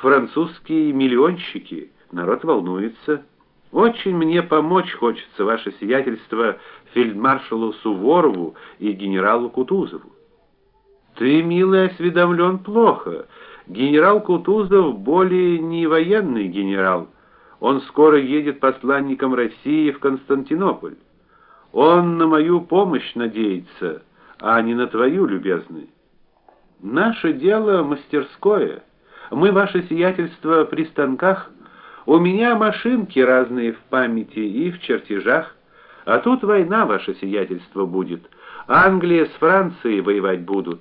французские миллионщики. Народ волнуется. Очень мне помочь хочется, ваше сиятельство, фельдмаршалу Суворову и генералу Кутузову. Ты, милый, осведомлен плохо. Генерал Кутузов более не военный генерал. Он скоро едет посланником России в Константинополь. Он на мою помощь надеется, а не на твою, любезный. Наше дело мастерское. Мы ваше сиятельство при станках. У меня машинки разные в памяти и в чертежах. А тут война ваше сиятельство будет. Англия с Францией воевать будут.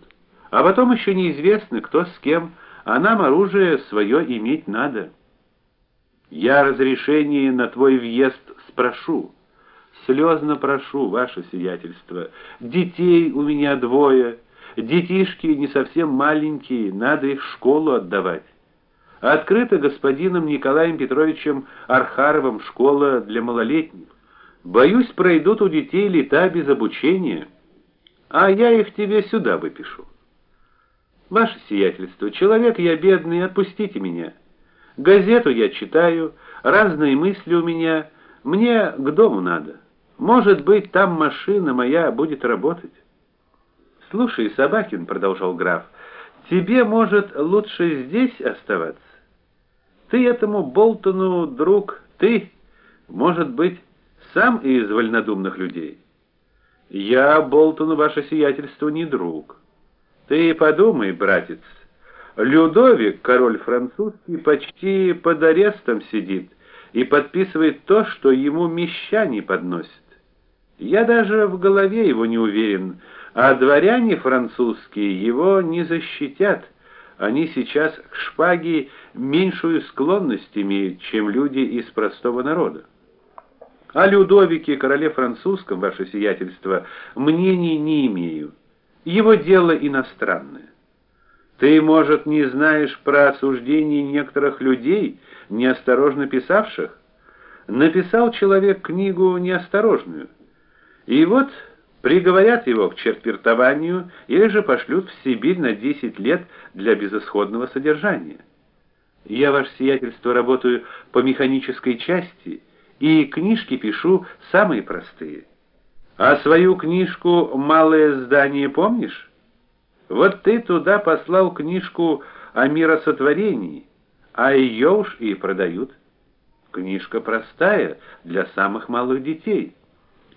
А потом еще неизвестно, кто с кем, а нам оружие свое иметь надо. Я разрешение на твой въезд спрошу. Слезно прошу, ваше сиятельство. Детей у меня двое. Детишки не совсем маленькие, надо их в школу отдавать. Открыта господином Николаем Петровичем Архаровым школа для малолетних. Боюсь, пройдут у детей лета без обучения, а я их тебе сюда выпишу. Ваше сиятельство, человек я бедный, отпустите меня. Газету я читаю, разные мысли у меня, мне к дому надо. Может быть, там машина моя будет работать. Слушай, Собакин, продолжал граф. Тебе, может, лучше здесь оставаться? Ты этому Болтону друг, ты, может быть, сам из вольнодумных людей. Я Болтону ваше сиятельство не друг. Ты подумай, братец. Людовик, король французский, почти под арестом сидит и подписывает то, что ему мещане подносят. Я даже в голове его не уверен, а дворяне французские его не защитят. Они сейчас к шпаге меньшую склонность имеют, чем люди из простого народа. О Людовике, короле французском, ваше сиятельство, мнений не имею. Его дело иностранное. Ты, может, не знаешь про осуждение некоторых людей, неосторожно писавших? Написал человек книгу неосторожную. И вот приговорят его к четвертованию или же пошлют в Сибирь на 10 лет для безысходного содержания. Я ваше сиятельство работаю по механической части и книжки пишу самые простые. А свою книжку Малое здание помнишь? Вот ты туда послал книжку о миросотворении, а ее уж и продают. Книжка простая для самых малых детей.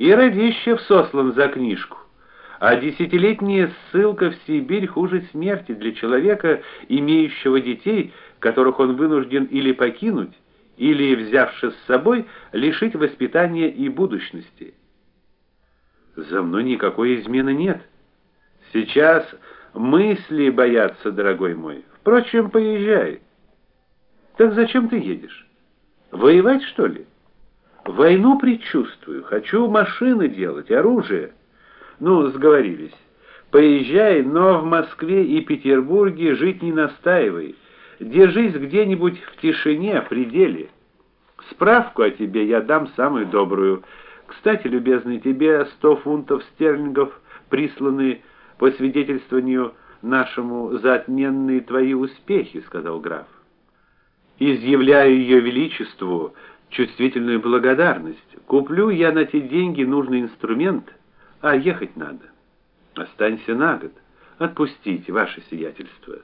И Радищев сослан за книжку. А десятилетняя ссылка в Сибирь хуже смерти для человека, имеющего детей, которых он вынужден или покинуть, или, взявши с собой, лишить воспитания и будущности. За мной никакой измены нет. Сейчас мысли боятся, дорогой мой. Впрочем, поезжай. Так зачем ты едешь? Воевать, что ли? Войну предчувствую, хочу машины делать, оружие. Ну, сговорились. Поезжай, но в Москве и Петербурге жить не настаивай. Держись где-нибудь в тишине, в пределе. Справку о тебе я дам самую добрую. Кстати, любезный, тебе сто фунтов стерлингов присланы по свидетельствованию нашему за отменные твои успехи, сказал граф. Изъявляю ее величеству чувствительную благодарность. Куплю я на те деньги нужный инструмент, а ехать надо. Останься на год. Отпустите ваше сиятельство.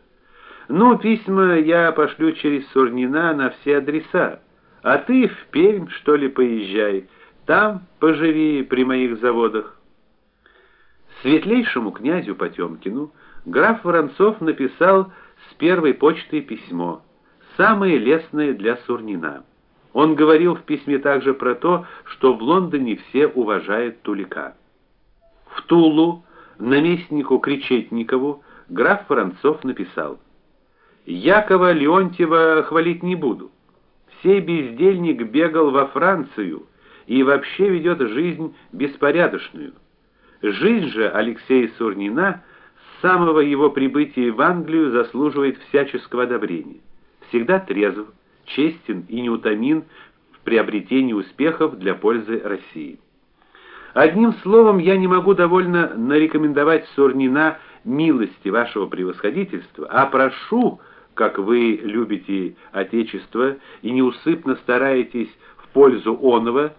Ну, письма я пошлю через Сурнина на все адреса. А ты в Пермь, что ли, поезжай. Там поживи при моих заводах. Светлейшему князю Потемкину граф Воронцов написал с первой почты письмо, самое лестное для Сурнина. Он говорил в письме также про то, что в Лондоне все уважают Тулика. В Тулу наместнику Кречетникову граф Воронцов написал: Якова Леонтьева хвалить не буду. Сей бездельник бегал во Францию и вообще ведет жизнь беспорядочную. Жизнь же Алексея Сурнина с самого его прибытия в Англию заслуживает всяческого одобрения. Всегда трезв, честен и неутомим в приобретении успехов для пользы России. Одним словом, я не могу довольно нарекомендовать Сурнина милости вашего превосходительства, а прошу как вы любите отечество и неусыпно стараетесь в пользу оного,